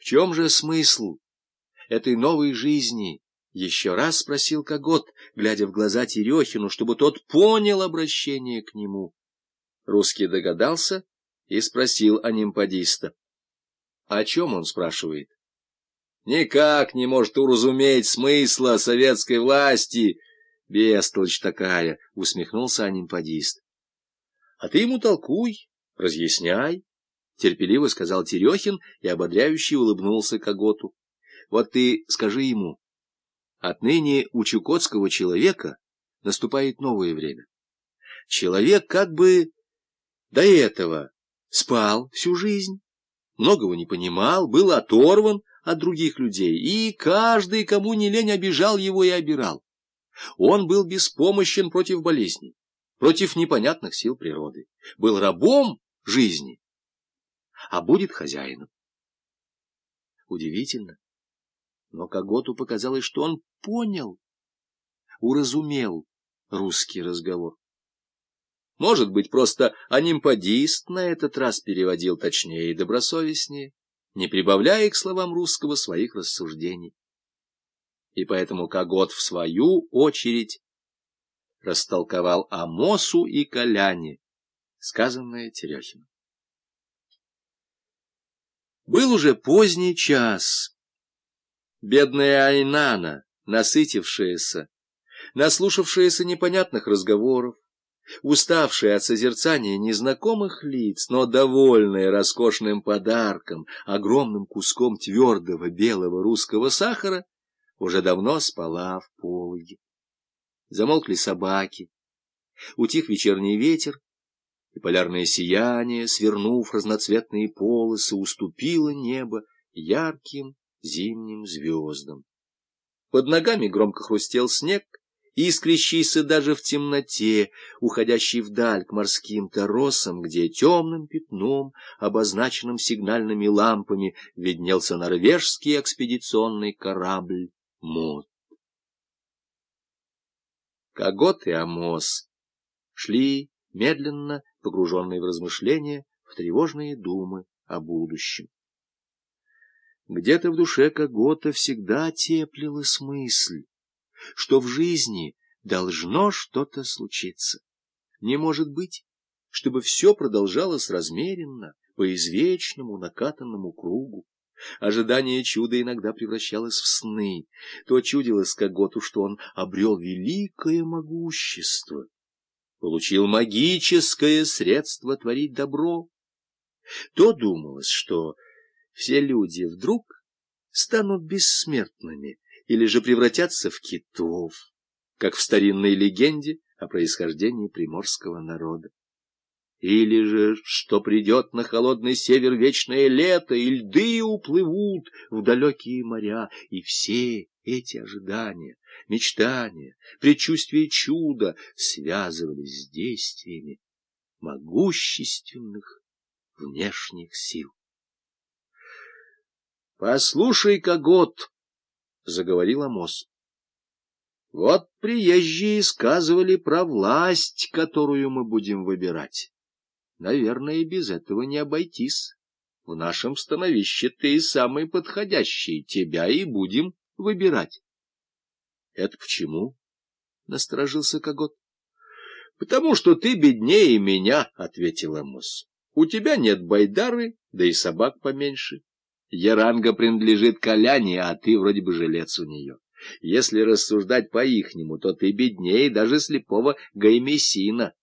В чем же смысл этой новой жизни? Еще раз спросил Когот, глядя в глаза Терехину, чтобы тот понял обращение к нему. Русский догадался и спросил анимпадиста. О чем он спрашивает? Никак не может уразуметь смысла советской власти. Бестолочь такая, усмехнулся анимпадист. А ты ему толкуй, разъясняй, терпеливо сказал Терехин и ободряюще улыбнулся Коготу. Вот ты скажи ему, отныне у чукотского человека наступает новое время. Человек как бы до этого спал всю жизнь, многого не понимал, был оторван от других людей, и каждый, кому не лень, обижал его и обирал. Он был беспомощен против болезней, против непонятных сил природы, был рабом жизни, а будет хозяином. Удивительно, но Коготу показалось, что он понял, уразумел русский разговор. Может быть, просто анимпадист на этот раз переводил точнее и добросовестнее, не прибавляя к словам русского своих рассуждений. И поэтому Когот, в свою очередь, растолковал Амосу и Коляне, сказанное Терехину. Был уже поздний час. Бедная Айнана, насытившаяся, наслушавшаяся непонятных разговоров, уставшая от созерцания незнакомых лиц, но довольная роскошным подарком, огромным куском твердого белого русского сахара, уже давно спала в пологе. Замолкли собаки, утих вечерний ветер, и полярное сияние, свернув разноцветные полосы, уступило небо ярким зимним звездам. Под ногами громко хрустел снег, искрящийся даже в темноте, уходящий вдаль к морским торосам, где темным пятном, обозначенным сигнальными лампами, виднелся норвежский экспедиционный корабль «Мот». Когот и Амос шли медленно, погруженные в размышления, в тревожные думы о будущем. Где-то в душе Когота всегда теплилась мысль, что в жизни должно что-то случиться. Не может быть, чтобы все продолжалось размеренно, по извечному накатанному кругу. Ожидание чуда иногда превращалось в сны. То чудилось Коготу, что он обрел великое могущество, получил магическое средство творить добро. То думалось, что все люди вдруг станут бессмертными, или же превратятся в китов, как в старинной легенде о происхождении приморского народа. Или же, что придет на холодный север вечное лето, и льды уплывут в далекие моря, и все эти ожидания, мечтания, предчувствия чуда связывались с действиями могущественных внешних сил. «Послушай-ка, год!» — заговорил Амос. Вот приезжие сказывали про власть, которую мы будем выбирать. Наверное, без этого не обойтись. В нашем становище ты самый подходящий, тебя и будем выбирать. — Это почему? — насторожился Когот. — Потому что ты беднее меня, — ответил Амос. — У тебя нет байдары, да и собак поменьше. Яранга принадлежит Коляне, а ты вроде бы жилец у нее. Если рассуждать по-ихнему, то ты беднее даже слепого Гаймесина.